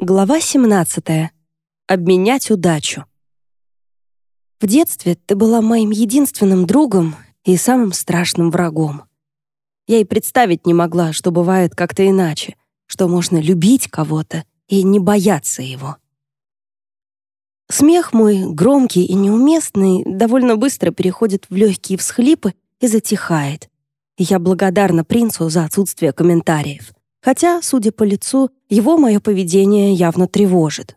Глава 17. Обменять удачу. В детстве ты была моим единственным другом и самым страшным врагом. Я и представить не могла, что бывает как-то иначе, что можно любить кого-то и не бояться его. Смех мой, громкий и неуместный, довольно быстро переходит в легкие всхлипы и затихает. Я благодарна принцу за отсутствие комментариев. Хотя, судя по лицу, его мое поведение явно тревожит.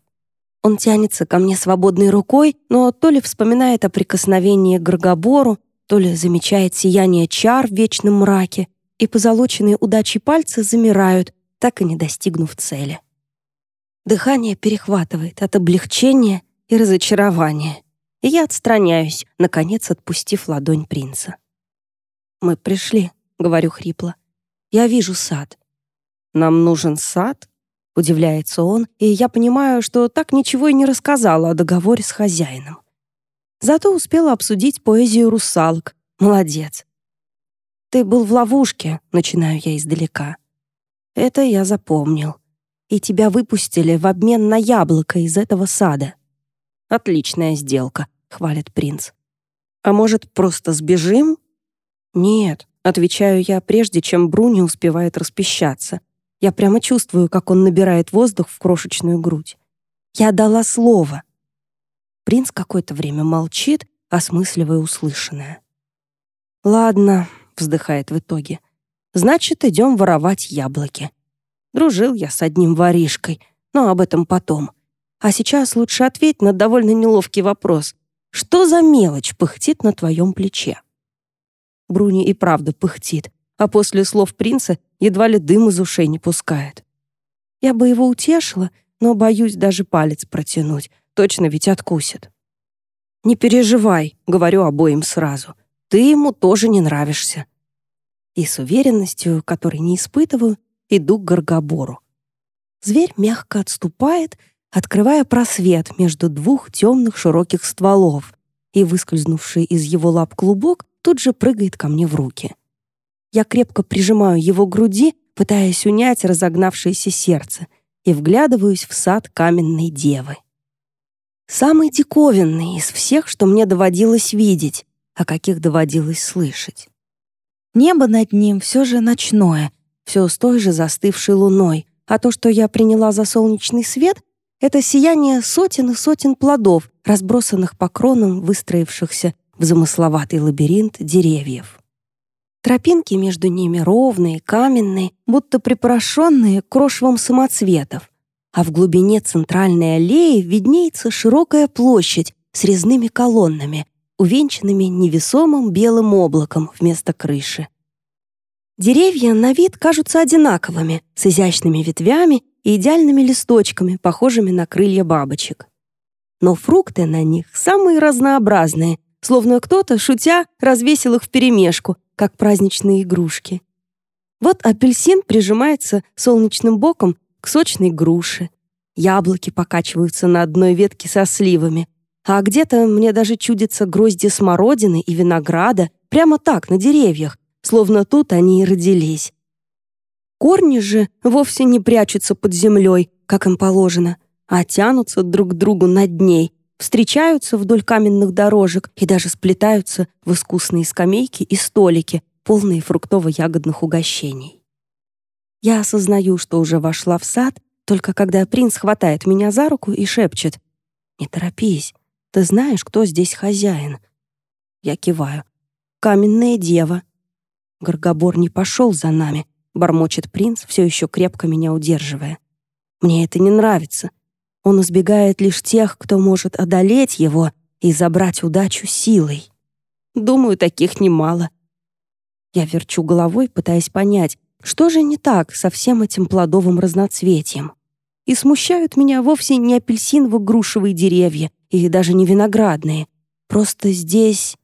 Он тянется ко мне свободной рукой, но то ли вспоминает о прикосновении к Горгобору, то ли замечает сияние чар в вечном мраке, и позолоченные удачи пальцы замирают, так и не достигнув цели. Дыхание перехватывает от облегчения и разочарования, и я отстраняюсь, наконец отпустив ладонь принца. «Мы пришли», — говорю хрипло. «Я вижу сад. «Нам нужен сад?» — удивляется он, и я понимаю, что так ничего и не рассказала о договоре с хозяином. Зато успела обсудить поэзию русалок. Молодец. «Ты был в ловушке», — начинаю я издалека. «Это я запомнил. И тебя выпустили в обмен на яблоко из этого сада». «Отличная сделка», — хвалит принц. «А может, просто сбежим?» «Нет», — отвечаю я, прежде чем Бруни успевает распищаться. Я прямо чувствую, как он набирает воздух в крошечную грудь. Я дала слово. Принц какое-то время молчит, осмысливая услышанное. «Ладно», — вздыхает в итоге, — «значит, идем воровать яблоки». Дружил я с одним воришкой, но об этом потом. А сейчас лучше ответь на довольно неловкий вопрос. Что за мелочь пыхтит на твоем плече? Бруни и правда пыхтит, а после слов принца едва ли дым из ушей не пускает. Я бы его утешила, но боюсь даже палец протянуть. Точно ведь откусит. «Не переживай», — говорю обоим сразу. «Ты ему тоже не нравишься». И с уверенностью, которой не испытываю, иду к Горгобору. Зверь мягко отступает, открывая просвет между двух темных широких стволов, и, выскользнувший из его лап клубок, тут же прыгает ко мне в руки. Я крепко прижимаю его к груди, пытаясь унять разогнавшееся сердце, и вглядываюсь в сад каменной девы. Самый диковинный из всех, что мне доводилось видеть, а каких доводилось слышать. Небо над ним все же ночное, все с той же застывшей луной, а то, что я приняла за солнечный свет, это сияние сотен и сотен плодов, разбросанных по кронам выстроившихся в замысловатый лабиринт деревьев. Тропинки между ними ровные, каменные, будто припорошенные крошевом самоцветов. А в глубине центральной аллеи виднеется широкая площадь с резными колоннами, увенчанными невесомым белым облаком вместо крыши. Деревья на вид кажутся одинаковыми, с изящными ветвями и идеальными листочками, похожими на крылья бабочек. Но фрукты на них самые разнообразные, словно кто-то, шутя, развесил их вперемешку, как праздничные игрушки. Вот апельсин прижимается солнечным боком к сочной груше. Яблоки покачиваются на одной ветке со сливами. А где-то мне даже чудится грозди смородины и винограда прямо так, на деревьях, словно тут они и родились. Корни же вовсе не прячутся под землей, как им положено, а тянутся друг к другу над ней, встречаются вдоль каменных дорожек и даже сплетаются в искусные скамейки и столики, полные фруктово-ягодных угощений. Я осознаю, что уже вошла в сад, только когда принц хватает меня за руку и шепчет «Не торопись, ты знаешь, кто здесь хозяин?» Я киваю. «Каменная дева». Горгобор не пошел за нами, бормочет принц, все еще крепко меня удерживая. Мне это не нравится. Он избегает лишь тех, кто может одолеть его и забрать удачу силой. Думаю, таких немало. Я верчу головой, пытаясь понять, что же не так со всем этим плодовым разноцветием. И смущают меня вовсе не апельсиново-грушевые деревья и даже не виноградные. Просто здесь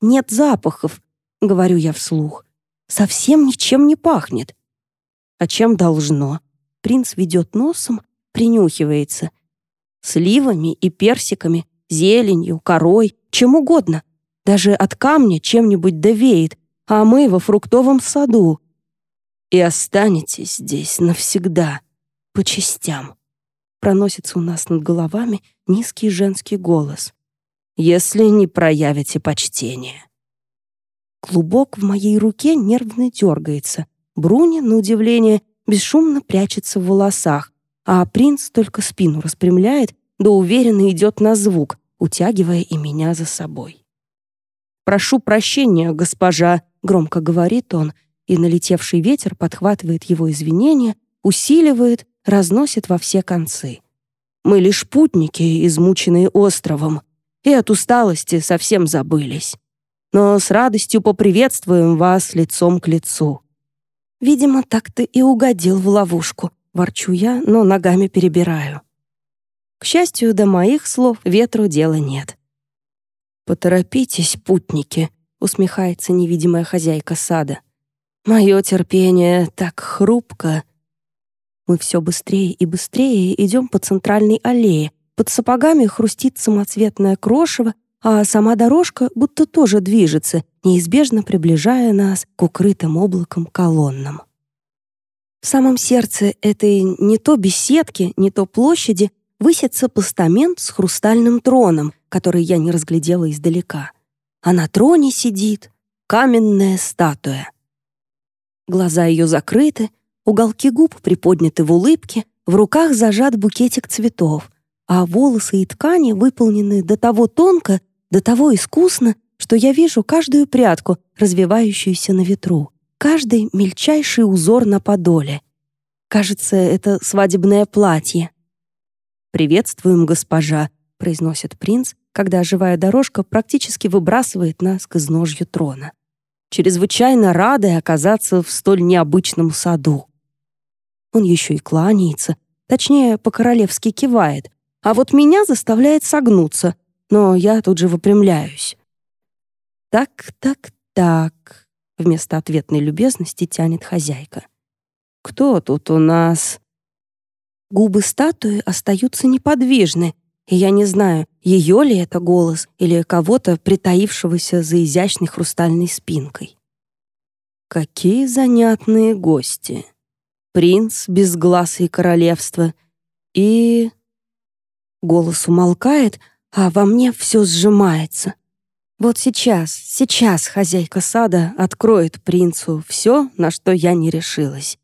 нет запахов, говорю я вслух. Совсем ничем не пахнет. А чем должно? Принц ведет носом, принюхивается. Сливами и персиками, зеленью, корой, чем угодно. Даже от камня чем-нибудь довеет, а мы во фруктовом саду. И останетесь здесь навсегда, по частям. проносится у нас над головами низкий женский голос. «Если не проявите почтение». Клубок в моей руке нервно дергается. Бруни, на удивление, бесшумно прячется в волосах, а принц только спину распрямляет, да уверенно идет на звук, утягивая и меня за собой. «Прошу прощения, госпожа», — громко говорит он, и налетевший ветер подхватывает его извинения, усиливает, разносит во все концы. «Мы лишь путники, измученные островом, и от усталости совсем забылись. Но с радостью поприветствуем вас лицом к лицу». «Видимо, так ты и угодил в ловушку», — ворчу я, но ногами перебираю. К счастью, до моих слов ветру дела нет. «Поторопитесь, путники», — усмехается невидимая хозяйка сада. «Мое терпение так хрупко». Мы все быстрее и быстрее идем по центральной аллее. Под сапогами хрустит самоцветное крошево, а сама дорожка будто тоже движется, неизбежно приближая нас к укрытым облаком колоннам. В самом сердце этой не то беседки, не то площади высится постамент с хрустальным троном, который я не разглядела издалека. А на троне сидит каменная статуя. Глаза ее закрыты, уголки губ приподняты в улыбке, в руках зажат букетик цветов, а волосы и ткани выполнены до того тонко, до того искусно, что я вижу каждую прядку, развивающуюся на ветру, каждый мельчайший узор на подоле. Кажется, это свадебное платье. «Приветствуем, госпожа», — произносит принц, когда живая дорожка практически выбрасывает нас к изножью трона. Чрезвычайно рады оказаться в столь необычном саду. Он еще и кланяется, точнее, по-королевски кивает, а вот меня заставляет согнуться, но я тут же выпрямляюсь. «Так, так, так», — вместо ответной любезности тянет хозяйка. «Кто тут у нас?» Губы статуи остаются неподвижны, и я не знаю, ее ли это голос или кого-то, притаившегося за изящной хрустальной спинкой. Какие занятные гости. Принц без глаз и королевства. И... Голос умолкает, а во мне все сжимается. Вот сейчас, сейчас хозяйка сада откроет принцу все, на что я не решилась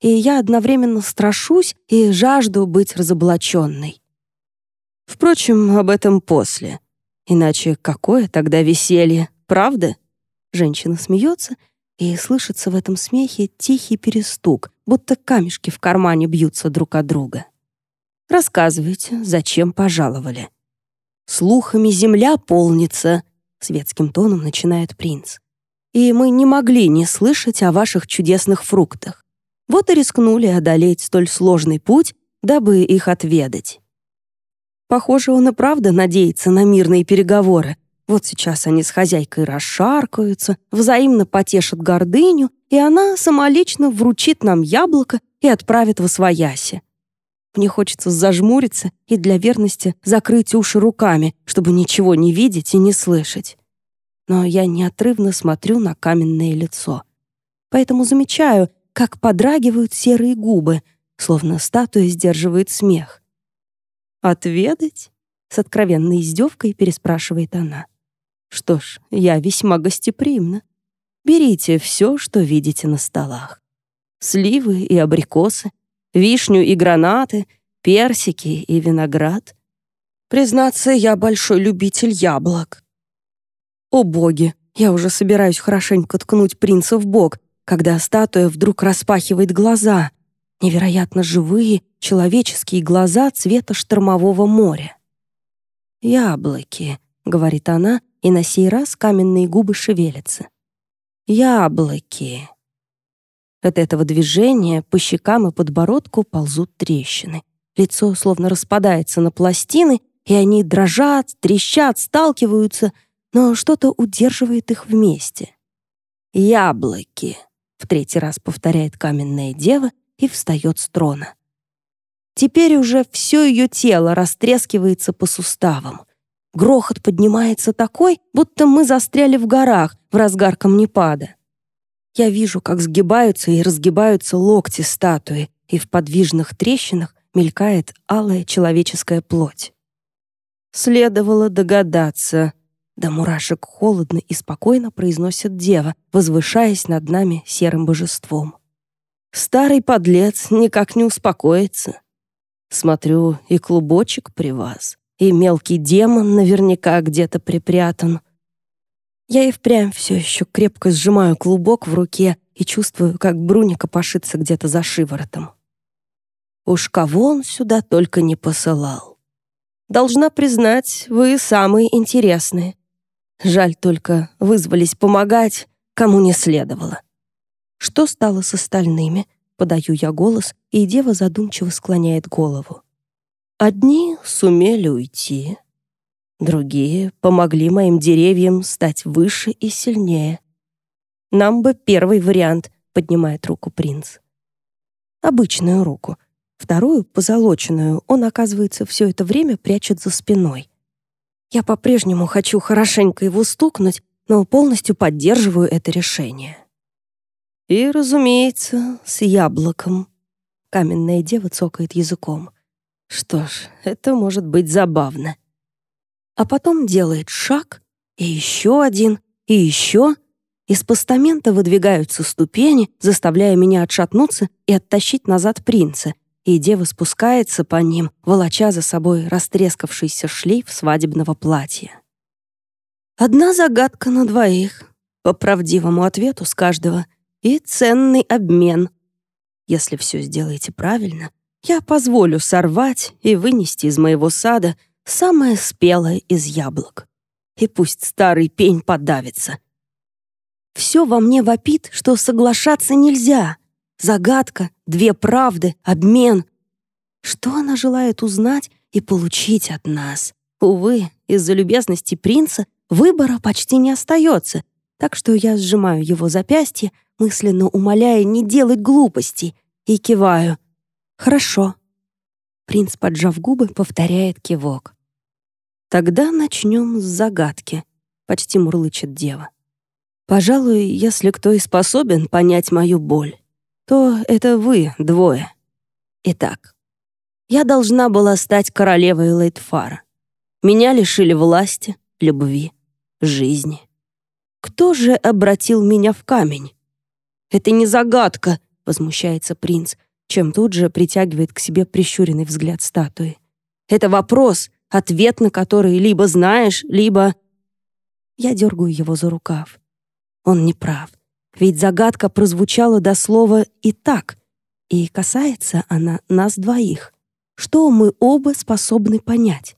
и я одновременно страшусь и жажду быть разоблаченной. Впрочем, об этом после. Иначе какое тогда веселье, правда? Женщина смеется, и слышится в этом смехе тихий перестук, будто камешки в кармане бьются друг от друга. Рассказывайте, зачем пожаловали. Слухами земля полнится, светским тоном начинает принц. И мы не могли не слышать о ваших чудесных фруктах. Вот и рискнули одолеть столь сложный путь, дабы их отведать. Похоже, он и правда надеется на мирные переговоры. Вот сейчас они с хозяйкой расшаркаются, взаимно потешат гордыню, и она самолично вручит нам яблоко и отправит в освояси. Мне хочется зажмуриться и для верности закрыть уши руками, чтобы ничего не видеть и не слышать. Но я неотрывно смотрю на каменное лицо. Поэтому замечаю, как подрагивают серые губы, словно статуя сдерживает смех. «Отведать?» — с откровенной издевкой переспрашивает она. «Что ж, я весьма гостеприимна. Берите все, что видите на столах. Сливы и абрикосы, вишню и гранаты, персики и виноград. Признаться, я большой любитель яблок. О боги, я уже собираюсь хорошенько ткнуть принца в бок, когда статуя вдруг распахивает глаза, невероятно живые человеческие глаза цвета штормового моря. «Яблоки», — говорит она, и на сей раз каменные губы шевелятся. «Яблоки». От этого движения по щекам и подбородку ползут трещины. Лицо словно распадается на пластины, и они дрожат, трещат, сталкиваются, но что-то удерживает их вместе. «Яблоки», в третий раз повторяет каменная дева и встает с трона. Теперь уже все ее тело растрескивается по суставам. Грохот поднимается такой, будто мы застряли в горах в разгар камнепада. Я вижу, как сгибаются и разгибаются локти статуи, и в подвижных трещинах мелькает алая человеческая плоть. Следовало догадаться. До мурашек холодно и спокойно произносит дева, возвышаясь над нами серым божеством. Старый подлец никак не успокоится. Смотрю, и клубочек при вас, и мелкий демон наверняка где-то припрятан. Я и впрямь все еще крепко сжимаю клубок в руке и чувствую, как Бруника пошится где-то за шиворотом. Уж кого он сюда только не посылал. Должна признать, вы самые интересные. Жаль только, вызвались помогать, кому не следовало. Что стало с остальными? Подаю я голос, и дева задумчиво склоняет голову. Одни сумели уйти, другие помогли моим деревьям стать выше и сильнее. Нам бы первый вариант, поднимает руку принц. Обычную руку. Вторую, позолоченную, он, оказывается, все это время прячет за спиной. Я по-прежнему хочу хорошенько его стукнуть, но полностью поддерживаю это решение. И, разумеется, с яблоком. Каменная дева цокает языком. Что ж, это может быть забавно. А потом делает шаг, и еще один, и еще. Из постамента выдвигаются ступени, заставляя меня отшатнуться и оттащить назад принца, и дева спускается по ним, волоча за собой растрескавшийся шлейф свадебного платья. Одна загадка на двоих. По правдивому ответу с каждого — и ценный обмен. Если все сделаете правильно, я позволю сорвать и вынести из моего сада самое спелое из яблок. И пусть старый пень подавится. Все во мне вопит, что соглашаться нельзя. Загадка, две правды, обмен. Что она желает узнать и получить от нас? Увы, из-за любезности принца выбора почти не остается, так что я сжимаю его запястье, мысленно умоляя не делать глупостей, и киваю. «Хорошо». Принц, поджав губы, повторяет кивок. «Тогда начнем с загадки», — почти мурлычет дева. «Пожалуй, если кто и способен понять мою боль, то это вы двое. Итак, я должна была стать королевой Лейтфара. Меня лишили власти, любви, жизни. Кто же обратил меня в камень? Это не загадка, возмущается принц, чем тут же притягивает к себе прищуренный взгляд статуи. Это вопрос, ответ на который либо знаешь, либо... Я дергаю его за рукав. Он не прав. Ведь загадка прозвучала до слова «и так», и касается она нас двоих. Что мы оба способны понять?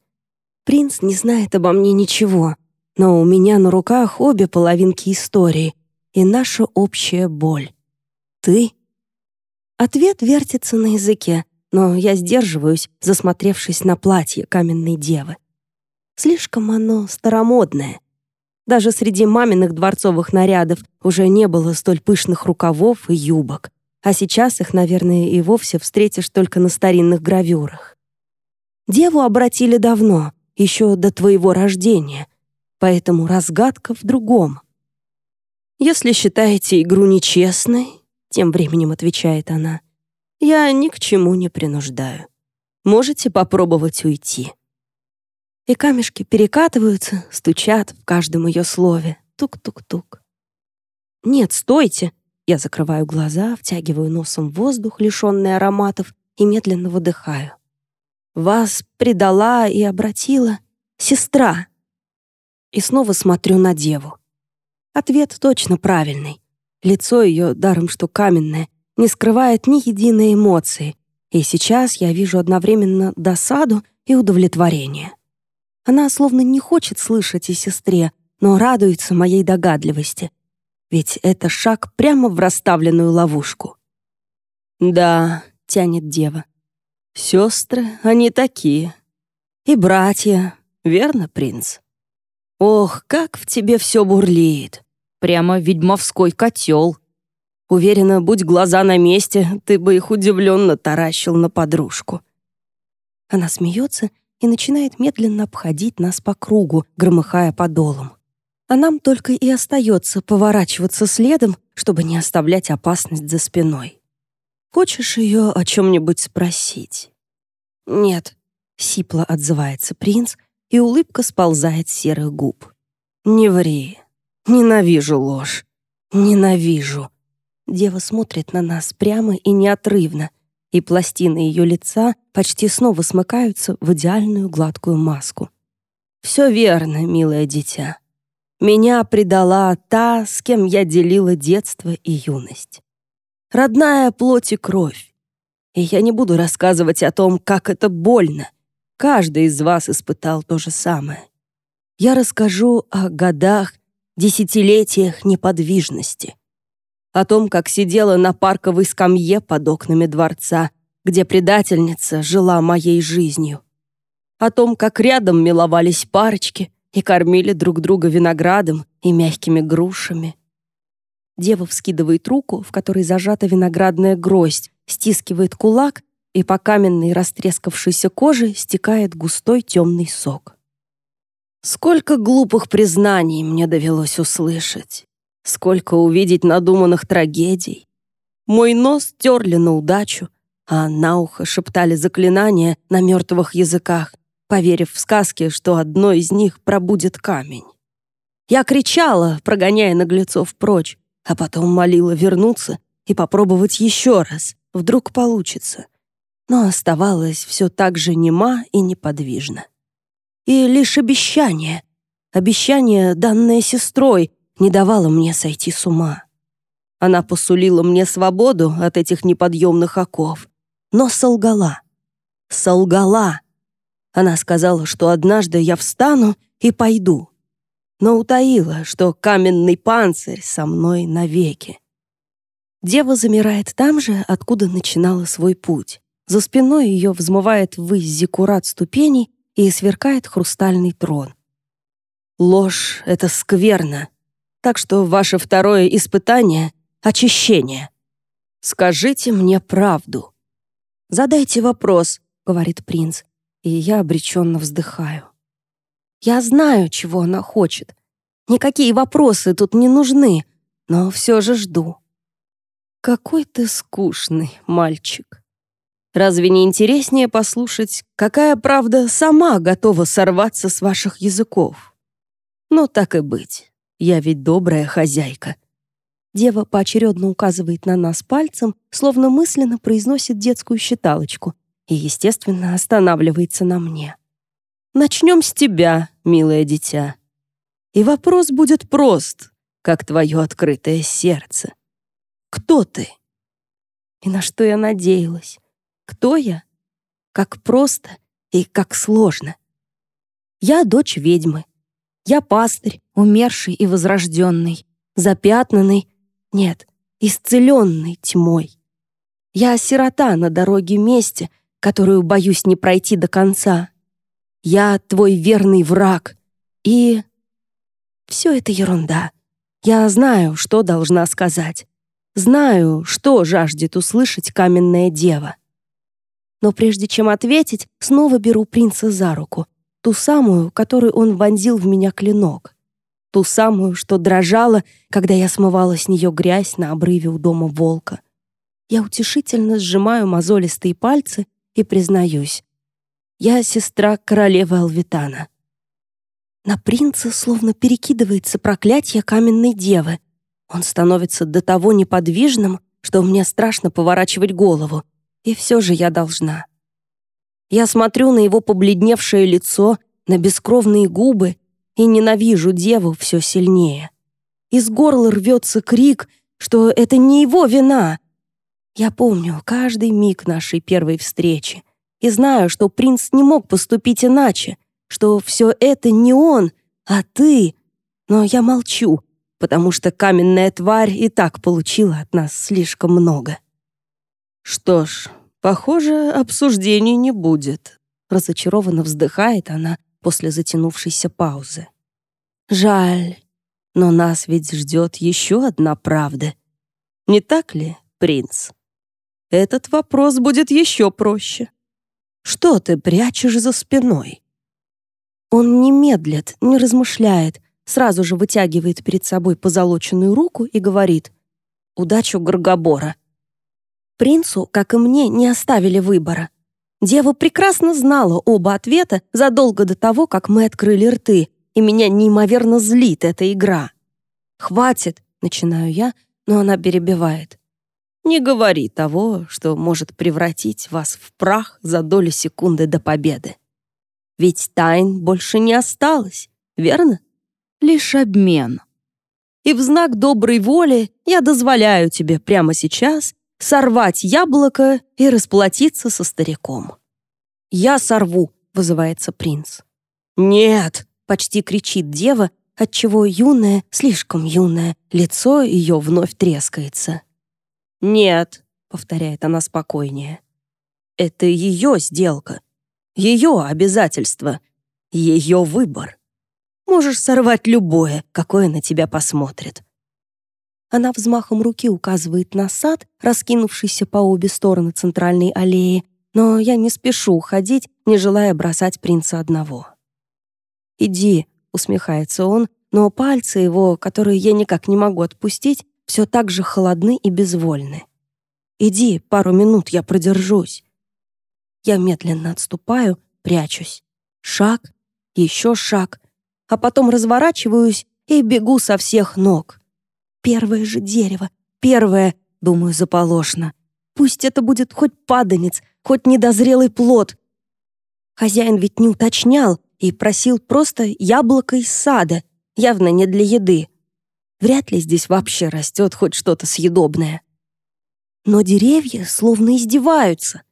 Принц не знает обо мне ничего, но у меня на руках обе половинки истории, и наша общая боль. Ты? Ответ вертится на языке, но я сдерживаюсь, засмотревшись на платье каменной девы. Слишком оно старомодное. Даже среди маминых дворцовых нарядов уже не было столь пышных рукавов и юбок, а сейчас их, наверное, и вовсе встретишь только на старинных гравюрах. Деву обратили давно, еще до твоего рождения, поэтому разгадка в другом — «Если считаете игру нечестной», — тем временем отвечает она, «я ни к чему не принуждаю. Можете попробовать уйти». И камешки перекатываются, стучат в каждом ее слове. Тук-тук-тук. «Нет, стойте!» Я закрываю глаза, втягиваю носом воздух, лишенный ароматов, и медленно выдыхаю. «Вас предала и обратила сестра!» И снова смотрю на деву. Ответ точно правильный. Лицо ее, даром что каменное, не скрывает ни единой эмоции, и сейчас я вижу одновременно досаду и удовлетворение. Она словно не хочет слышать о сестре, но радуется моей догадливости. Ведь это шаг прямо в расставленную ловушку. «Да», — тянет дева, — «сестры, они такие. И братья, верно, принц? Ох, как в тебе все бурлит. Прямо ведьмовской котел. Уверена, будь глаза на месте, ты бы их удивленно таращил на подружку. Она смеется и начинает медленно обходить нас по кругу, громыхая подолом. А нам только и остается поворачиваться следом, чтобы не оставлять опасность за спиной. Хочешь ее о чем-нибудь спросить? «Нет», — сипло отзывается принц, и улыбка сползает с серых губ. «Не ври. Ненавижу ложь. Ненавижу». Дева смотрит на нас прямо и неотрывно, и пластины ее лица почти снова смыкаются в идеальную гладкую маску. «Все верно, милое дитя. Меня предала та, с кем я делила детство и юность. Родная плоть и кровь. И я не буду рассказывать о том, как это больно. Каждый из вас испытал то же самое. Я расскажу о годах, десятилетиях неподвижности. О том, как сидела на парковой скамье под окнами дворца, где предательница жила моей жизнью. О том, как рядом миловались парочки и кормили друг друга виноградом и мягкими грушами. Дева вскидывает руку, в которой зажата виноградная гроздь, стискивает кулак, и по каменной растрескавшейся коже стекает густой темный сок. Сколько глупых признаний мне довелось услышать. Сколько увидеть надуманных трагедий. Мой нос терли на удачу, а на ухо шептали заклинания на мертвых языках, поверив в сказки, что одно из них пробудет камень. Я кричала, прогоняя наглецов прочь, а потом молила вернуться и попробовать еще раз, вдруг получится. Но оставалась все так же нема и неподвижна. И лишь обещание, обещание, данное сестрой, не давало мне сойти с ума. Она посулила мне свободу от этих неподъемных оков, но солгала. Солгала. Она сказала, что однажды я встану и пойду, но утаила, что каменный панцирь со мной навеки. Дева замирает там же, откуда начинала свой путь. За спиной ее взмывает ввысь зиккурат ступеней и сверкает хрустальный трон. Ложь — это скверно, так что ваше второе испытание — очищение. Скажите мне правду. «Задайте вопрос», — говорит принц, и я обреченно вздыхаю. Я знаю, чего она хочет. Никакие вопросы тут не нужны, но все же жду. Какой ты скучный мальчик. Разве не интереснее послушать, какая правда сама готова сорваться с ваших языков? Ну, так и быть. Я ведь добрая хозяйка. Дева поочередно указывает на нас пальцем, словно мысленно произносит детскую считалочку и, естественно, останавливается на мне. Начнем с тебя, милое дитя. И вопрос будет прост, как твое открытое сердце. Кто ты? И на что я надеялась? Кто я? Как просто и как сложно. Я дочь ведьмы. Я пастырь, умерший и возрожденный, запятнанный, нет, исцеленный тьмой. Я сирота на дороге мести, которую боюсь не пройти до конца. Я твой верный враг. И... Все это ерунда. Я знаю, что должна сказать. Знаю, что жаждет услышать каменная дева. Но прежде чем ответить, снова беру принца за руку. Ту самую, которую он вонзил в меня клинок. Ту самую, что дрожала, когда я смывала с нее грязь на обрыве у дома волка. Я утешительно сжимаю мозолистые пальцы и признаюсь. Я сестра королевы Алвитана. На принца словно перекидывается проклятие каменной девы. Он становится до того неподвижным, что мне страшно поворачивать голову. И все же я должна. Я смотрю на его побледневшее лицо, на бескровные губы и ненавижу деву все сильнее. Из горла рвется крик, что это не его вина. Я помню каждый миг нашей первой встречи и знаю, что принц не мог поступить иначе, что все это не он, а ты. Но я молчу, потому что каменная тварь и так получила от нас слишком много. Что ж, похоже, обсуждений не будет. Разочарованно вздыхает она после затянувшейся паузы. Жаль, но нас ведь ждет еще одна правда. Не так ли, принц? Этот вопрос будет еще проще. Что ты прячешь за спиной?» Он не медлит, не размышляет, сразу же вытягивает перед собой позолоченную руку и говорит «Удачу Горгобора». Принцу, как и мне, не оставили выбора. Дева прекрасно знала оба ответа задолго до того, как мы открыли рты, и меня неимоверно злит эта игра. «Хватит!» — начинаю я, но она перебивает. «Не говори того, что может превратить вас в прах за долю секунды до победы. Ведь тайн больше не осталось, верно? Лишь обмен. И в знак доброй воли я дозволяю тебе прямо сейчас сорвать яблоко и расплатиться со стариком. «Я сорву», — вызывается принц. «Нет», — почти кричит дева, отчего юное, слишком юное, лицо ее вновь трескается. «Нет», — повторяет она спокойнее. «Это ее сделка, ее обязательство, ее выбор. Можешь сорвать любое, какое на тебя посмотрит. Она взмахом руки указывает на сад, раскинувшийся по обе стороны центральной аллеи, но я не спешу уходить, не желая бросать принца одного. «Иди», — усмехается он, но пальцы его, которые я никак не могу отпустить, все так же холодны и безвольны. «Иди, пару минут, я продержусь». Я медленно отступаю, прячусь. Шаг, еще шаг, а потом разворачиваюсь и бегу со всех ног. Первое же дерево, первое, думаю заполошно. Пусть это будет хоть паданец, хоть недозрелый плод. Хозяин ведь не уточнял и просил просто яблоко из сада, явно не для еды. Вряд ли здесь вообще растет хоть что-то съедобное. Но деревья словно издеваются.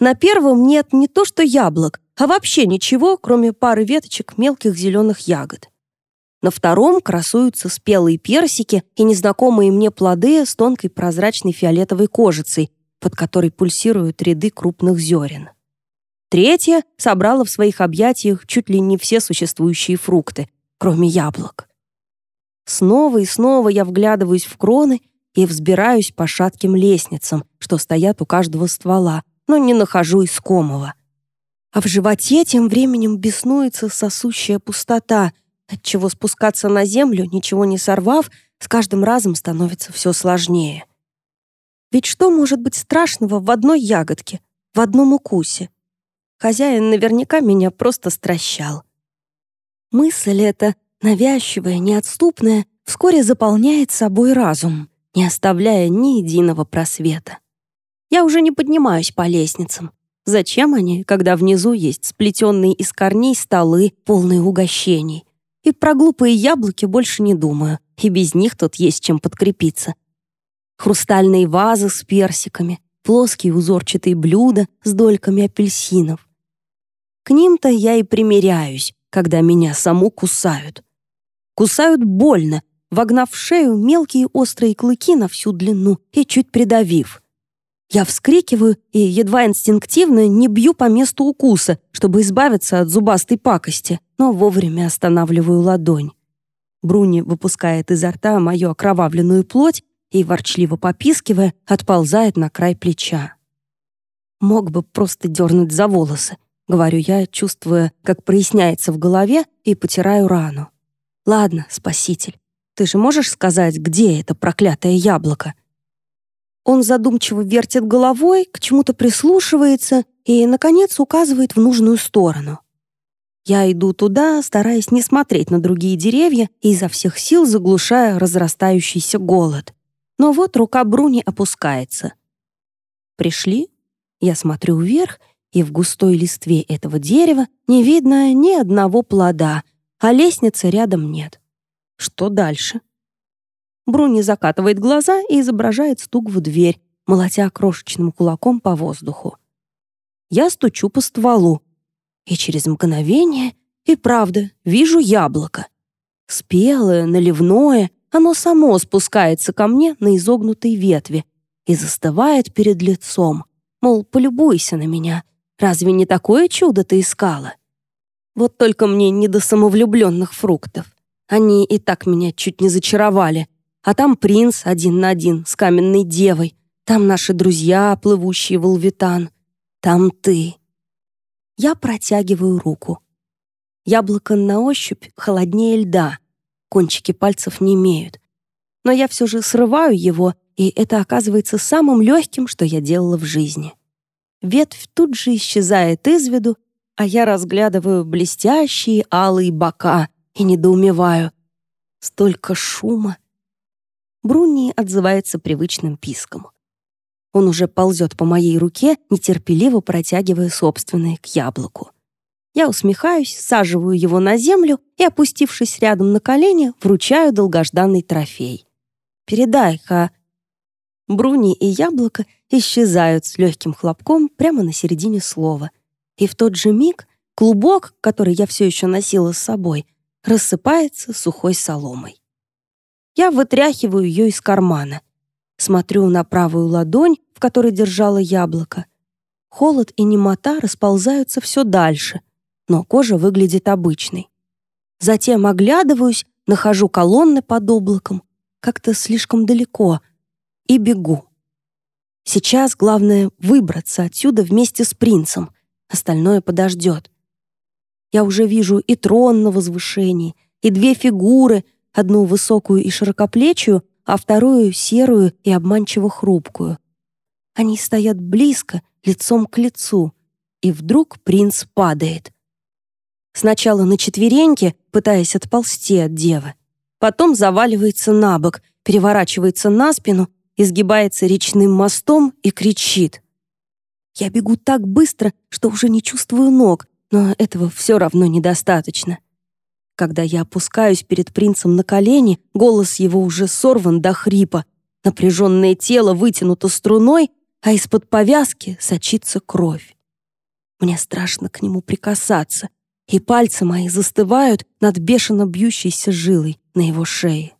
На первом нет не то что яблок, а вообще ничего, кроме пары веточек мелких зеленых ягод. На втором красуются спелые персики и незнакомые мне плоды с тонкой прозрачной фиолетовой кожицей, под которой пульсируют ряды крупных зерен. Третья собрала в своих объятиях чуть ли не все существующие фрукты, кроме яблок. Снова и снова я вглядываюсь в кроны и взбираюсь по шатким лестницам, что стоят у каждого ствола, но не нахожу искомого. А в животе тем временем беснуется сосущая пустота — отчего спускаться на землю, ничего не сорвав, с каждым разом становится все сложнее. Ведь что может быть страшного в одной ягодке, в одном укусе? Хозяин наверняка меня просто стращал. Мысль эта, навязчивая, неотступная, вскоре заполняет собой разум, не оставляя ни единого просвета. Я уже не поднимаюсь по лестницам. Зачем они, когда внизу есть сплетенные из корней столы, полные угощений? И про глупые яблоки больше не думаю, и без них тут есть чем подкрепиться. Хрустальные вазы с персиками, плоские узорчатые блюда с дольками апельсинов. К ним-то я и примеряюсь, когда меня саму кусают. Кусают больно, вогнав в шею мелкие острые клыки на всю длину и чуть придавив. Я вскрикиваю и едва инстинктивно не бью по месту укуса, чтобы избавиться от зубастой пакости, но вовремя останавливаю ладонь. Бруни выпускает изо рта мою окровавленную плоть и, ворчливо попискивая, отползает на край плеча. Мог бы просто дернуть за волосы, говорю я, чувствуя, как проясняется в голове, и потираю рану. Ладно, спаситель, ты же можешь сказать, где это проклятое яблоко? Он задумчиво вертит головой, к чему-то прислушивается и, наконец, указывает в нужную сторону. Я иду туда, стараясь не смотреть на другие деревья и изо всех сил заглушая разрастающийся голод. Но вот рука Бруни опускается. «Пришли?» Я смотрю вверх, и в густой листве этого дерева не видно ни одного плода, а лестницы рядом нет. Что дальше? Бруни закатывает глаза и изображает стук в дверь, молотя крошечным кулаком по воздуху. Я стучу по стволу, и через мгновение и правда вижу яблоко. Спелое, наливное, оно само спускается ко мне на изогнутой ветви и застывает перед лицом, мол, полюбуйся на меня, разве не такое чудо ты искала? Вот только мне не до самовлюбленных фруктов. Они и так меня чуть не зачаровали, а там принц один на один с каменной девой. Там наши друзья, плывущие в Алвитан. Там ты. Я протягиваю руку. Яблоко на ощупь холоднее льда. Кончики пальцев не имеют. Но я все же срываю его, и это оказывается самым легким, что я делала в жизни. ветвь тут же исчезает из виду, а я разглядываю блестящие алые бока и недоумеваю. Столько шума. Бруни отзывается привычным писком. Он уже ползет по моей руке, нетерпеливо протягивая собственное к яблоку. Я усмехаюсь, саживаю его на землю и, опустившись рядом на колени, вручаю долгожданный трофей. «Передай-ка». Бруни и яблоко исчезают с легким хлопком прямо на середине слова. И в тот же миг клубок, который я все еще носила с собой, рассыпается сухой соломой. Я вытряхиваю ее из кармана. Смотрю на правую ладонь, в которой держала яблоко. Холод и немота расползаются все дальше — но кожа выглядит обычной. Затем оглядываюсь, нахожу колонны под облаком, как-то слишком далеко, и бегу. Сейчас главное выбраться отсюда вместе с принцем, остальное подождет. Я уже вижу и трон на возвышении, и две фигуры, одну высокую и широкоплечую, а вторую серую и обманчиво хрупкую. Они стоят близко, лицом к лицу, и вдруг принц падает. Сначала на четвереньки, пытаясь отползти от девы. Потом заваливается на бок, переворачивается на спину, изгибается речным мостом и кричит. Я бегу так быстро, что уже не чувствую ног, но этого все равно недостаточно. Когда я опускаюсь перед принцем на колени, голос его уже сорван до хрипа, напряженное тело вытянуто струной, а из-под повязки сочится кровь. Мне страшно к нему прикасаться, и пальцы мои застывают над бешено бьющейся жилой на его шее.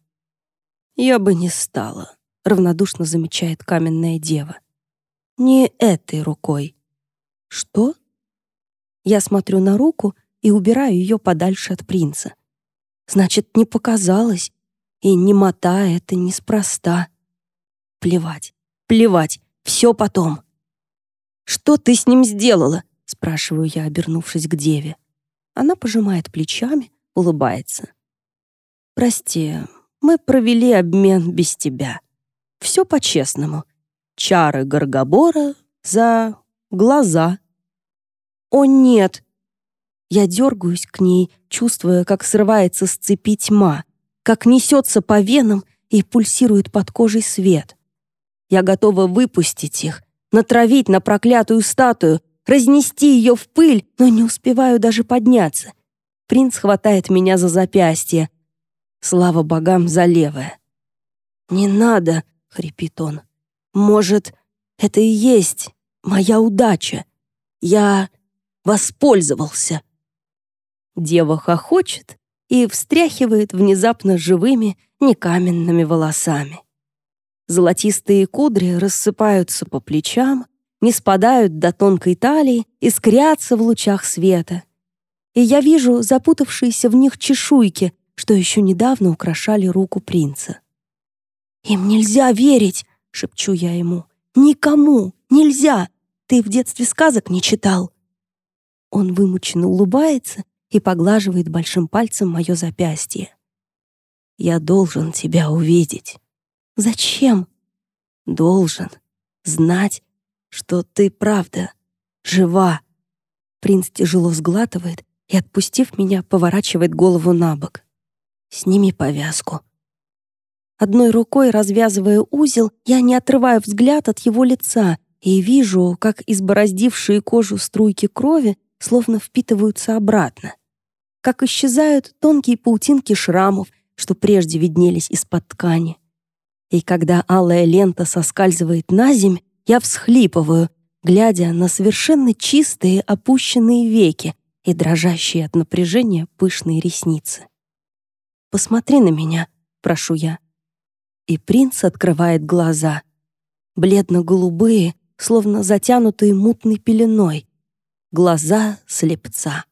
«Я бы не стала», — равнодушно замечает каменная дева. «Не этой рукой». «Что?» Я смотрю на руку и убираю ее подальше от принца. Значит, не показалось, и немота это неспроста. Плевать, плевать, все потом. «Что ты с ним сделала?» — спрашиваю я, обернувшись к деве. Она пожимает плечами, улыбается. «Прости, мы провели обмен без тебя. Все по-честному. Чары Горгобора за глаза». «О, нет!» Я дергаюсь к ней, чувствуя, как срывается с цепи тьма, как несется по венам и пульсирует под кожей свет. Я готова выпустить их, натравить на проклятую статую, разнести ее в пыль, но не успеваю даже подняться. Принц хватает меня за запястье. Слава богам за левое. «Не надо», — хрипит он. «Может, это и есть моя удача. Я воспользовался». Дева хохочет и встряхивает внезапно живыми, некаменными волосами. Золотистые кудри рассыпаются по плечам, не спадают до тонкой талии, искрятся в лучах света. И я вижу запутавшиеся в них чешуйки, что еще недавно украшали руку принца. «Им нельзя верить!» — шепчу я ему. «Никому! Нельзя! Ты в детстве сказок не читал!» Он вымученно улыбается и поглаживает большим пальцем мое запястье. «Я должен тебя увидеть». «Зачем?» «Должен знать, что ты правда жива». Принц тяжело сглатывает и, отпустив меня, поворачивает голову на бок. «Сними повязку». Одной рукой, развязывая узел, я не отрываю взгляд от его лица и вижу, как избороздившие кожу струйки крови словно впитываются обратно. Как исчезают тонкие паутинки шрамов, что прежде виднелись из-под ткани. И когда алая лента соскальзывает на земь, я всхлипываю, глядя на совершенно чистые опущенные веки и дрожащие от напряжения пышные ресницы. «Посмотри на меня», — прошу я. И принц открывает глаза. Бледно-голубые, словно затянутые мутной пеленой. Глаза слепца.